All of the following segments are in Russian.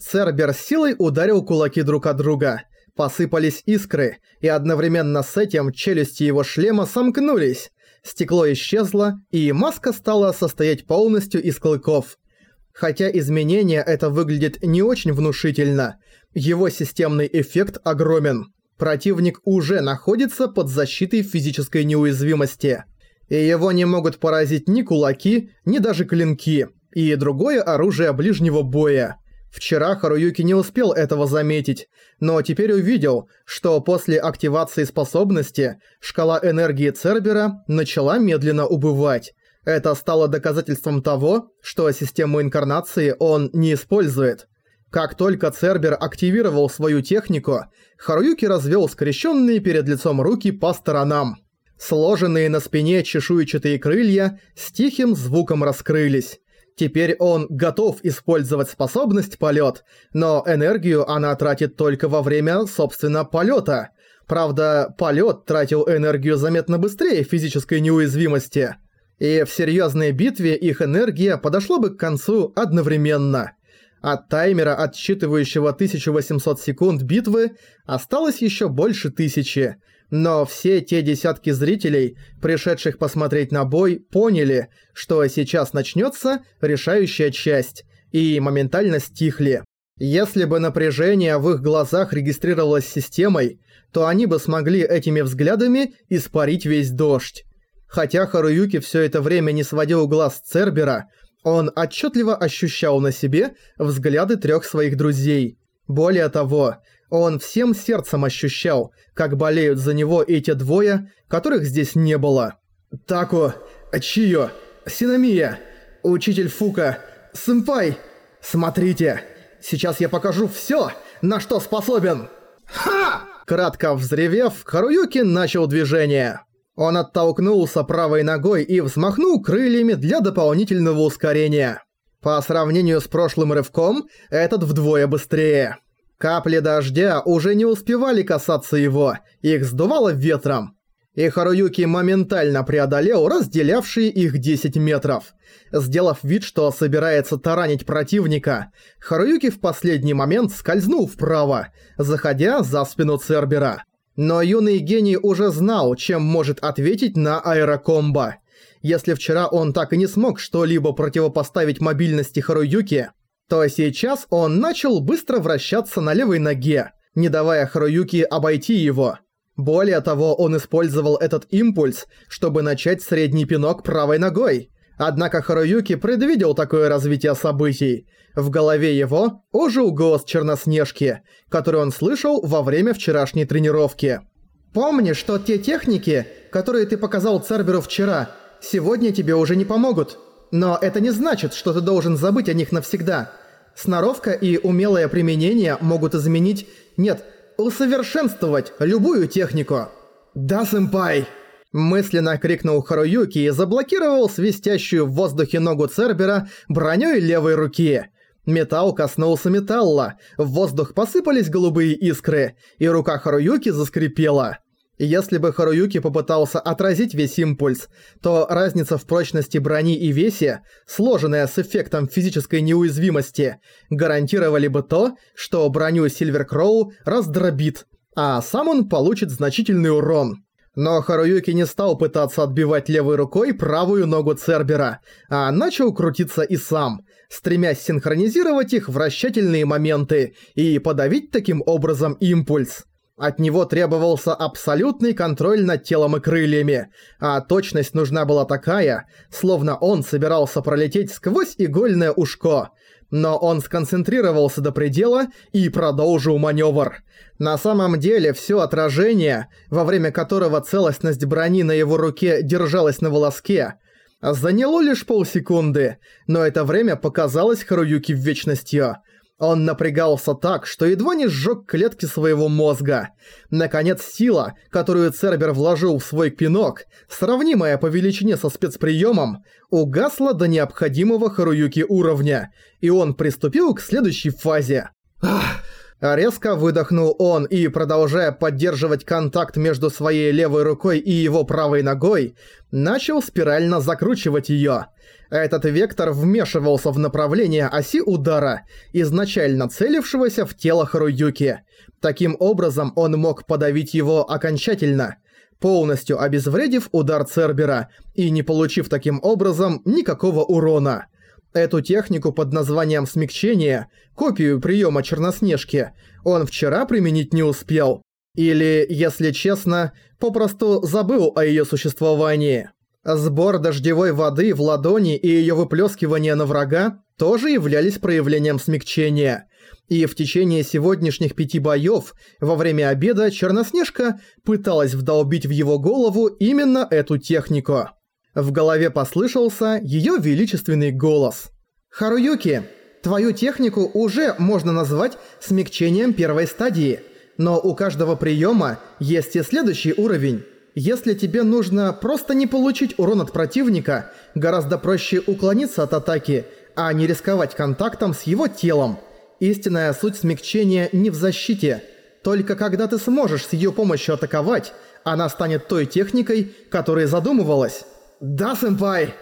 Цербер силой ударил кулаки друг от друга. Посыпались искры, и одновременно с этим челюсти его шлема сомкнулись. Стекло исчезло, и маска стала состоять полностью из клыков. Хотя изменение это выглядит не очень внушительно, его системный эффект огромен. Противник уже находится под защитой физической неуязвимости. И его не могут поразить ни кулаки, ни даже клинки, и другое оружие ближнего боя. Вчера Харуюки не успел этого заметить, но теперь увидел, что после активации способности шкала энергии Цербера начала медленно убывать. Это стало доказательством того, что систему инкарнации он не использует. Как только Цербер активировал свою технику, Харуюки развел скрещенные перед лицом руки по сторонам. Сложенные на спине чешуйчатые крылья с тихим звуком раскрылись. Теперь он готов использовать способность полет, но энергию она тратит только во время, собственно, полета. Правда, полет тратил энергию заметно быстрее физической неуязвимости. И в серьезной битве их энергия подошла бы к концу одновременно. От таймера, отсчитывающего 1800 секунд битвы, осталось еще больше тысячи – но все те десятки зрителей, пришедших посмотреть на бой, поняли, что сейчас начнется решающая часть, и моментально стихли. Если бы напряжение в их глазах регистрировалось системой, то они бы смогли этими взглядами испарить весь дождь. Хотя Харуюки все это время не сводил глаз Цербера, он отчетливо ощущал на себе взгляды трех своих друзей. Более того, он всем сердцем ощущал, как болеют за него эти двое, которых здесь не было. «Тако, Чио, Синамия, учитель Фука, сэмпай, смотрите, сейчас я покажу всё, на что способен!» «Ха!» Кратко взревев, Харуюки начал движение. Он оттолкнулся правой ногой и взмахнул крыльями для дополнительного ускорения. По сравнению с прошлым рывком, этот вдвое быстрее. Капли дождя уже не успевали касаться его, их сдувало ветром. И Харуюки моментально преодолел разделявшие их 10 метров. Сделав вид, что собирается таранить противника, Харуюки в последний момент скользнул вправо, заходя за спину Цербера. Но юный гений уже знал, чем может ответить на аэрокомбо. Если вчера он так и не смог что-либо противопоставить мобильности Харуюки, то сейчас он начал быстро вращаться на левой ноге, не давая Харуюки обойти его. Более того, он использовал этот импульс, чтобы начать средний пинок правой ногой. Однако Харуюки предвидел такое развитие событий. В голове его ожил голос Черноснежки, который он слышал во время вчерашней тренировки. «Помни, что те техники, которые ты показал Церберу вчера, сегодня тебе уже не помогут. Но это не значит, что ты должен забыть о них навсегда. Сноровка и умелое применение могут изменить... Нет, усовершенствовать любую технику. «Да, сэмпай!» Мысленно крикнул Харуюки и заблокировал свистящую в воздухе ногу Цербера бронёй левой руки. Металл коснулся металла, в воздух посыпались голубые искры, и рука Харуюки заскрипела. Если бы Харуюки попытался отразить весь импульс, то разница в прочности брони и весе, сложенная с эффектом физической неуязвимости, гарантировали бы то, что броню Сильвер раздробит, а сам он получит значительный урон. Но Харуюки не стал пытаться отбивать левой рукой правую ногу Цербера, а начал крутиться и сам, стремясь синхронизировать их вращательные моменты и подавить таким образом импульс. От него требовался абсолютный контроль над телом и крыльями, а точность нужна была такая, словно он собирался пролететь сквозь игольное ушко. Но он сконцентрировался до предела и продолжил маневр. На самом деле все отражение, во время которого целостность брони на его руке держалась на волоске, заняло лишь полсекунды, но это время показалось Харуюки вечностью – он напрягался так, что едва не сжёг клетки своего мозга. Наконец, сила, которую Цербер вложил в свой пинок, сравнимая по величине со спецприемом, угасла до необходимого Харуюки уровня, и он приступил к следующей фазе. Ах, Резко выдохнул он и, продолжая поддерживать контакт между своей левой рукой и его правой ногой, начал спирально закручивать её. Этот вектор вмешивался в направление оси удара, изначально целившегося в тело Харуюки. Таким образом он мог подавить его окончательно, полностью обезвредив удар Цербера и не получив таким образом никакого урона. Эту технику под названием смягчение, копию приема Черноснежки, он вчера применить не успел. Или, если честно, попросту забыл о ее существовании. Сбор дождевой воды в ладони и ее выплескивание на врага тоже являлись проявлением смягчения. И в течение сегодняшних пяти боёв, во время обеда, Черноснежка пыталась вдолбить в его голову именно эту технику. В голове послышался её величественный голос. «Харуюки, твою технику уже можно назвать смягчением первой стадии, но у каждого приёма есть и следующий уровень. Если тебе нужно просто не получить урон от противника, гораздо проще уклониться от атаки, а не рисковать контактом с его телом. Истинная суть смягчения не в защите. Только когда ты сможешь с её помощью атаковать, она станет той техникой, которой задумывалась». «Да, сэмпай!»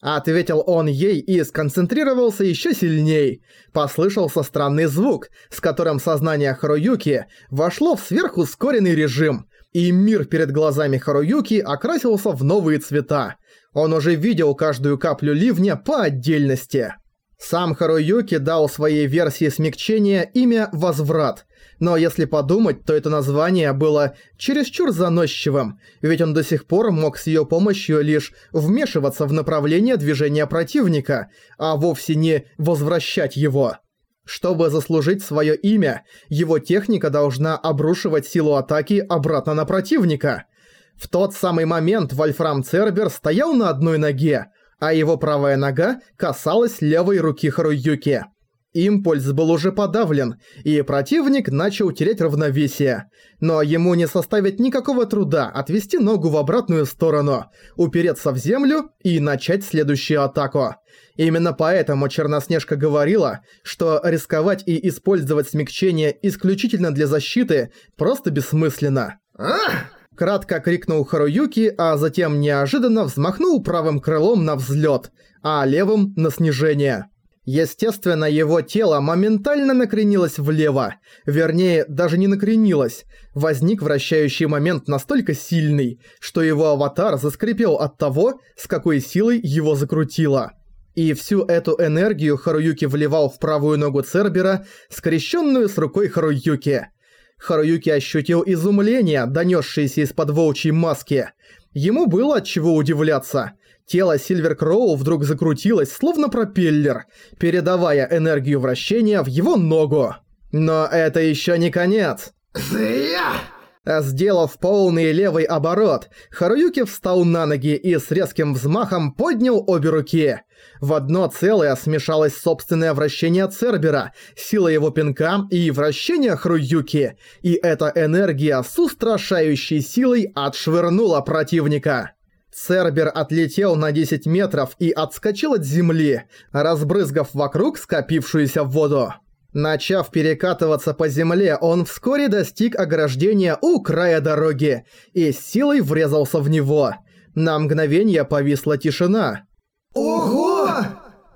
Ответил он ей и сконцентрировался еще сильней. Послышался странный звук, с которым сознание Харуюки вошло в сверхускоренный режим, и мир перед глазами Харуюки окрасился в новые цвета. Он уже видел каждую каплю ливня по отдельности. Сам Харуюки дал своей версии смягчения имя «Возврат», но если подумать, то это название было чересчур заносчивым, ведь он до сих пор мог с её помощью лишь вмешиваться в направление движения противника, а вовсе не возвращать его. Чтобы заслужить своё имя, его техника должна обрушивать силу атаки обратно на противника. В тот самый момент Вольфрам Цербер стоял на одной ноге, а его правая нога касалась левой руки Харуюки. Импульс был уже подавлен, и противник начал терять равновесие. Но ему не составит никакого труда отвести ногу в обратную сторону, упереться в землю и начать следующую атаку. Именно поэтому Черноснежка говорила, что рисковать и использовать смягчение исключительно для защиты просто бессмысленно. Кратко крикнул Харуюки, а затем неожиданно взмахнул правым крылом на взлет, а левым на снижение. Естественно, его тело моментально накренилось влево. Вернее, даже не накренилось. Возник вращающий момент настолько сильный, что его аватар заскрипел от того, с какой силой его закрутило. И всю эту энергию Харуюки вливал в правую ногу Цербера, скрещенную с рукой Харуюки. Харуюки ощутил изумление, донесшееся из-под волчьей маски. Ему было от чего удивляться – Тело Сильвер Кроу вдруг закрутилось, словно пропеллер, передавая энергию вращения в его ногу. Но это еще не конец. Сделав полный левый оборот, Харуюки встал на ноги и с резким взмахом поднял обе руки. В одно целое смешалось собственное вращение Цербера, сила его пинка и вращение Харуюки, и эта энергия с устрашающей силой отшвырнула противника. Цербер отлетел на 10 метров и отскочил от земли, разбрызгав вокруг скопившуюся воду. Начав перекатываться по земле, он вскоре достиг ограждения у края дороги и с силой врезался в него. На мгновение повисла тишина. «Ого!»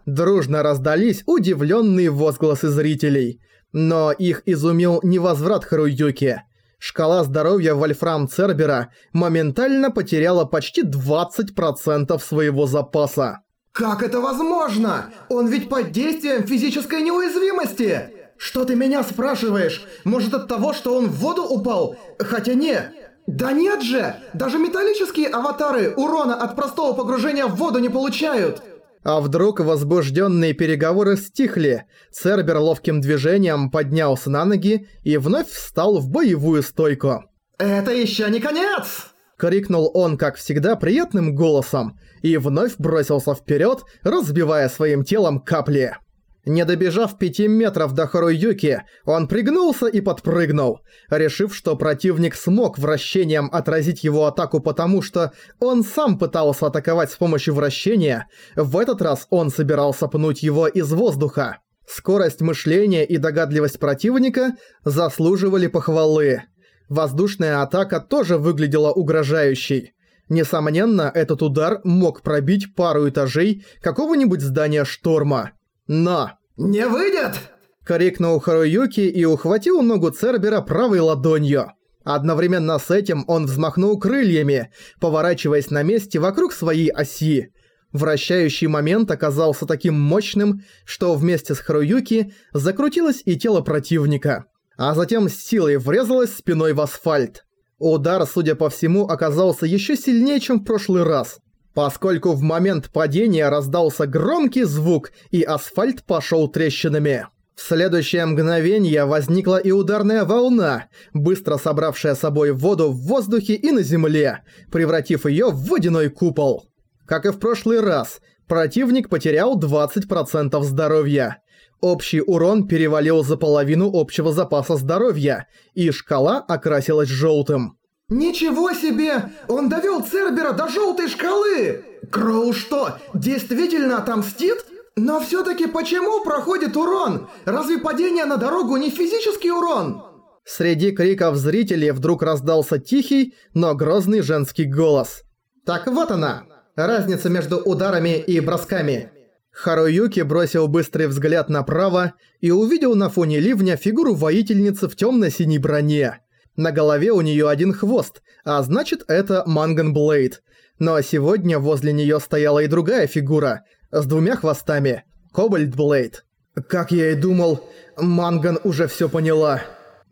Дружно раздались удивленные возгласы зрителей. Но их изумил невозврат Харуюки. Шкала здоровья Вольфрам Цербера моментально потеряла почти 20% своего запаса. «Как это возможно? Он ведь под действием физической неуязвимости!» «Что ты меня спрашиваешь? Может от того, что он в воду упал? Хотя не...» «Да нет же! Даже металлические аватары урона от простого погружения в воду не получают!» А вдруг возбужденные переговоры стихли, Цербер ловким движением поднялся на ноги и вновь встал в боевую стойку. «Это еще не конец!» Крикнул он, как всегда, приятным голосом и вновь бросился вперед, разбивая своим телом капли. Не добежав пяти метров до Харуюки, он пригнулся и подпрыгнул, решив, что противник смог вращением отразить его атаку потому, что он сам пытался атаковать с помощью вращения, в этот раз он собирался пнуть его из воздуха. Скорость мышления и догадливость противника заслуживали похвалы. Воздушная атака тоже выглядела угрожающей. Несомненно, этот удар мог пробить пару этажей какого-нибудь здания шторма. Но... «Не выйдет!» — крикнул Харуюки и ухватил ногу Цербера правой ладонью. Одновременно с этим он взмахнул крыльями, поворачиваясь на месте вокруг своей оси. Вращающий момент оказался таким мощным, что вместе с Харуюки закрутилось и тело противника, а затем с силой врезалось спиной в асфальт. Удар, судя по всему, оказался еще сильнее, чем в прошлый раз, поскольку в момент падения раздался громкий звук и асфальт пошел трещинами. В следующее мгновение возникла и ударная волна, быстро собравшая собой воду в воздухе и на земле, превратив ее в водяной купол. Как и в прошлый раз, противник потерял 20% здоровья. Общий урон перевалил за половину общего запаса здоровья, и шкала окрасилась желтым. «Ничего себе! Он довел Цербера до желтой шкалы! Кроу что, действительно отомстит?» Но все-таки почему проходит урон? Разве падение на дорогу не физический урон? Среди криков зрителей вдруг раздался тихий, но грозный женский голос. Так вот она, разница между ударами и бросками. Харуюки бросил быстрый взгляд направо и увидел на фоне ливня фигуру воительницы в темно-синей броне. На голове у нее один хвост, а значит это Манган Блейд. Но сегодня возле нее стояла и другая фигура – с двумя хвостами. Кобальт Блейд. Как я и думал, Манган уже все поняла.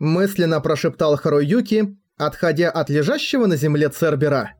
Мысленно прошептал Харуюки, отходя от лежащего на земле Цербера.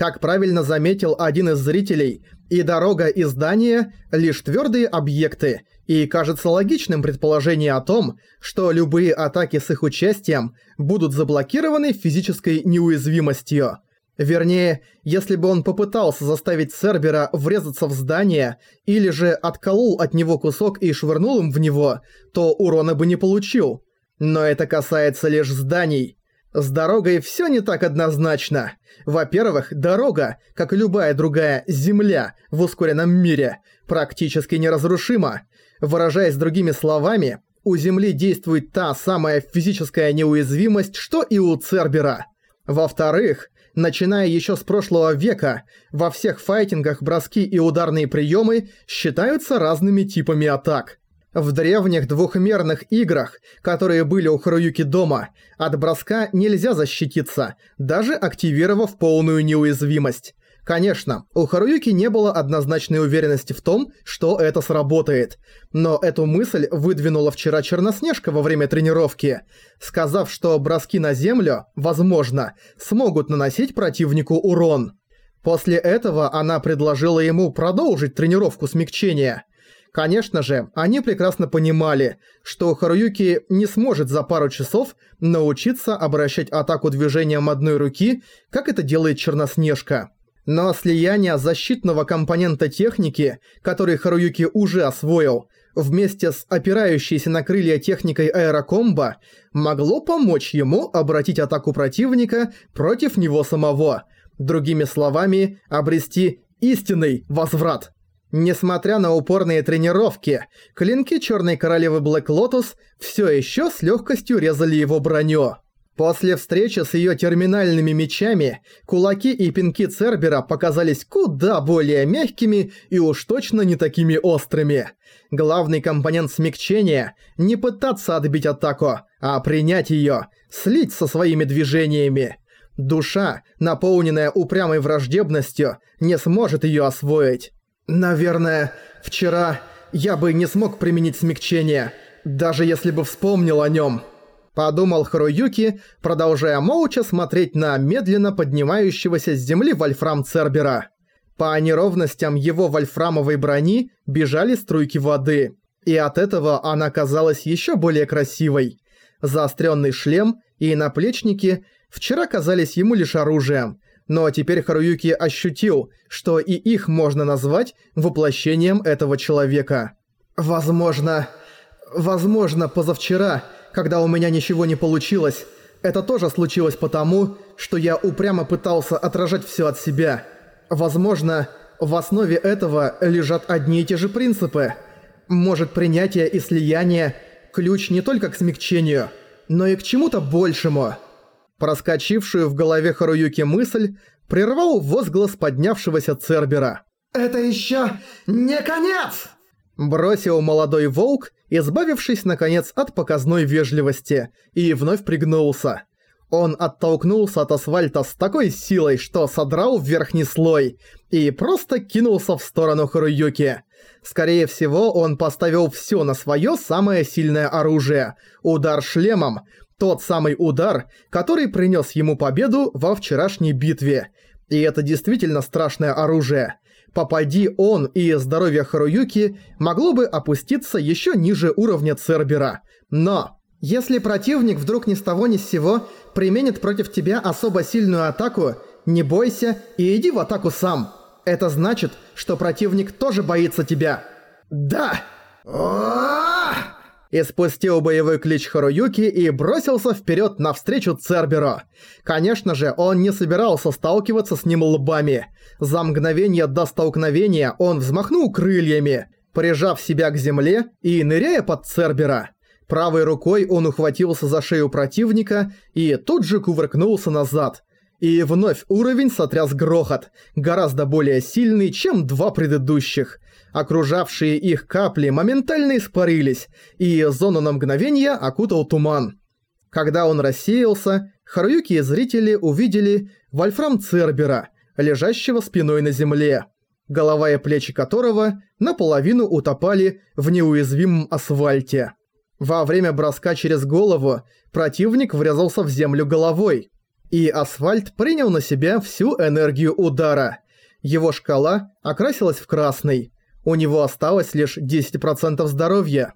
Как правильно заметил один из зрителей, и дорога, и здание – лишь твердые объекты, и кажется логичным предположение о том, что любые атаки с их участием будут заблокированы физической неуязвимостью. Вернее, если бы он попытался заставить Цербера врезаться в здание, или же отколол от него кусок и швырнул им в него, то урона бы не получил. Но это касается лишь зданий. С дорогой всё не так однозначно. Во-первых, дорога, как любая другая земля в ускоренном мире, практически неразрушима. Выражаясь другими словами, у Земли действует та самая физическая неуязвимость, что и у Цербера. Во-вторых, начиная еще с прошлого века, во всех файтингах броски и ударные приемы считаются разными типами атак. В древних двухмерных играх, которые были у Харуюки дома, от броска нельзя защититься, даже активировав полную неуязвимость. Конечно, у Харуюки не было однозначной уверенности в том, что это сработает. Но эту мысль выдвинула вчера Черноснежка во время тренировки, сказав, что броски на землю, возможно, смогут наносить противнику урон. После этого она предложила ему продолжить тренировку смягчения. Конечно же, они прекрасно понимали, что Харуюки не сможет за пару часов научиться обращать атаку движением одной руки, как это делает Черноснежка. Но слияние защитного компонента техники, который Харуюки уже освоил, вместе с опирающейся на крылья техникой аэрокомбо, могло помочь ему обратить атаку противника против него самого. Другими словами, обрести истинный возврат. Несмотря на упорные тренировки, клинки Черной Королевы Блэк Лотус все еще с легкостью резали его броню. После встречи с ее терминальными мечами, кулаки и пинки Цербера показались куда более мягкими и уж точно не такими острыми. Главный компонент смягчения – не пытаться отбить атаку, а принять ее, слить со своими движениями. Душа, наполненная упрямой враждебностью, не сможет ее освоить. Наверное, вчера я бы не смог применить смягчение, даже если бы вспомнил о нем. Подумал Харуюки, продолжая молча смотреть на медленно поднимающегося с земли вольфрам Цербера. По неровностям его вольфрамовой брони бежали струйки воды, и от этого она казалась еще более красивой. Заостренный шлем и наплечники вчера казались ему лишь оружием, но теперь Харуюки ощутил, что и их можно назвать воплощением этого человека. «Возможно... возможно, позавчера...» когда у меня ничего не получилось, это тоже случилось потому, что я упрямо пытался отражать все от себя. Возможно, в основе этого лежат одни и те же принципы. Может, принятие и слияние – ключ не только к смягчению, но и к чему-то большему. Проскочившую в голове Харуюки мысль прервал возглас поднявшегося Цербера. «Это еще не конец!» Бросил молодой волк, избавившись, наконец, от показной вежливости, и вновь пригнулся. Он оттолкнулся от асфальта с такой силой, что содрал верхний слой, и просто кинулся в сторону Харуюки. Скорее всего, он поставил всё на своё самое сильное оружие – удар шлемом, тот самый удар, который принёс ему победу во вчерашней битве. И это действительно страшное оружие. Попади он и здоровье Харуюки могло бы опуститься ещё ниже уровня Цербера. Но если противник вдруг ни с того ни с сего применит против тебя особо сильную атаку, не бойся и иди в атаку сам. Это значит, что противник тоже боится тебя. Да! Испустил боевой клич Харуюки и бросился вперед навстречу Церберу. Конечно же, он не собирался сталкиваться с ним лбами. За мгновение до столкновения он взмахнул крыльями, прижав себя к земле и ныряя под Цербера. Правой рукой он ухватился за шею противника и тут же кувыркнулся назад. И вновь уровень сотряс грохот, гораздо более сильный, чем два предыдущих. Окружавшие их капли моментально испарились, и зону на мгновение окутал туман. Когда он рассеялся, Харуюки и зрители увидели Вольфрам Цербера, лежащего спиной на земле, голова и плечи которого наполовину утопали в неуязвимом асфальте. Во время броска через голову противник врезался в землю головой, и асфальт принял на себя всю энергию удара. Его шкала окрасилась в красный. У него осталось лишь 10% здоровья.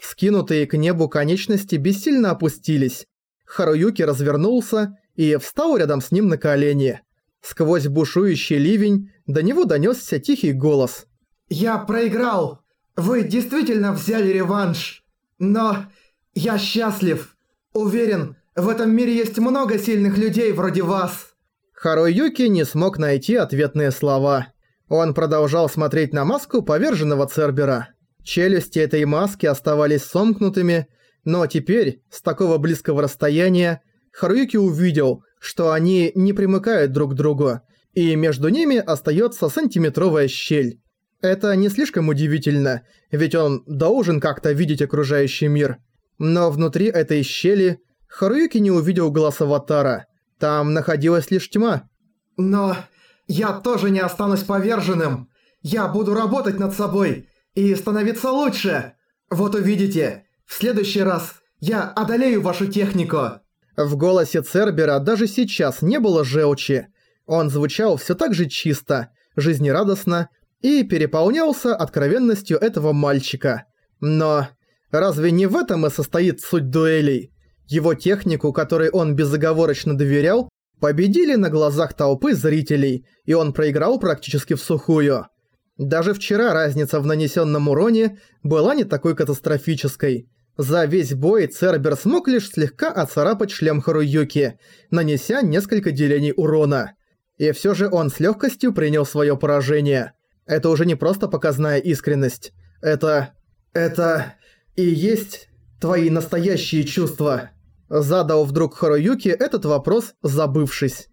Скинутые к небу конечности бессильно опустились. Харуюки развернулся и встал рядом с ним на колени. Сквозь бушующий ливень до него донёсся тихий голос. «Я проиграл! Вы действительно взяли реванш!» Но я счастлив. Уверен, в этом мире есть много сильных людей вроде вас. Харуюки не смог найти ответные слова. Он продолжал смотреть на маску поверженного Цербера. Челюсти этой маски оставались сомкнутыми, но теперь, с такого близкого расстояния, Харуюки увидел, что они не примыкают друг к другу, и между ними остается сантиметровая щель. Это не слишком удивительно, ведь он должен как-то видеть окружающий мир. Но внутри этой щели Харуюки не увидел глаз Аватара. Там находилась лишь тьма. Но я тоже не останусь поверженным. Я буду работать над собой и становиться лучше. Вот увидите, в следующий раз я одолею вашу технику. В голосе Цербера даже сейчас не было желчи. Он звучал все так же чисто, жизнерадостно и переполнялся откровенностью этого мальчика. Но разве не в этом и состоит суть дуэлей? Его технику, которой он безоговорочно доверял, победили на глазах толпы зрителей, и он проиграл практически в сухую. Даже вчера разница в нанесенном уроне была не такой катастрофической. За весь бой Цербер смог лишь слегка оцарапать шлем Харуюки, нанеся несколько делений урона. И все же он с легкостью принял свое поражение. Это уже не просто показная искренность. Это... это... и есть твои настоящие чувства. Задал вдруг Харуюки этот вопрос, забывшись.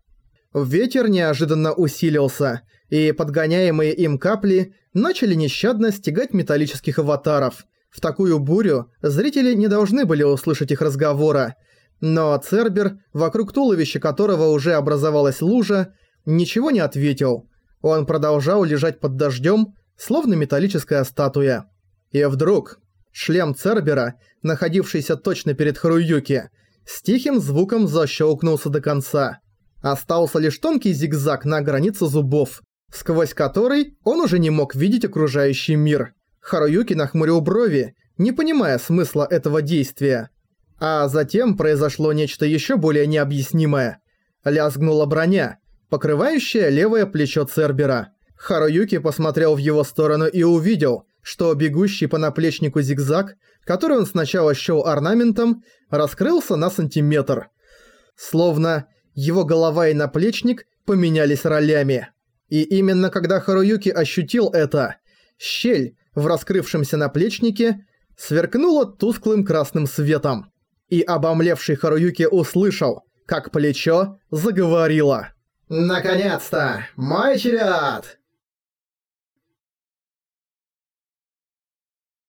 Ветер неожиданно усилился, и подгоняемые им капли начали нещадно стегать металлических аватаров. В такую бурю зрители не должны были услышать их разговора. Но Цербер, вокруг туловища которого уже образовалась лужа, ничего не ответил – он продолжал лежать под дождем, словно металлическая статуя. И вдруг шлем Цербера, находившийся точно перед Харуюки, с тихим звуком защелкнулся до конца. Остался лишь тонкий зигзаг на границе зубов, сквозь который он уже не мог видеть окружающий мир. Харуюки нахмурил брови, не понимая смысла этого действия. А затем произошло нечто еще более необъяснимое. Лязгнула броня, покрывающая левое плечо Цербера. Харуюки посмотрел в его сторону и увидел, что бегущий по наплечнику зигзаг, который он сначала счёл орнаментом, раскрылся на сантиметр. Словно его голова и наплечник поменялись ролями. И именно когда Харуюки ощутил это, щель, в раскрывшемся наплечнике сверкнуло тусклым красным светом. И обомлевший Харуюки услышал, как плечо заговорило. «Наконец-то! Мой черед!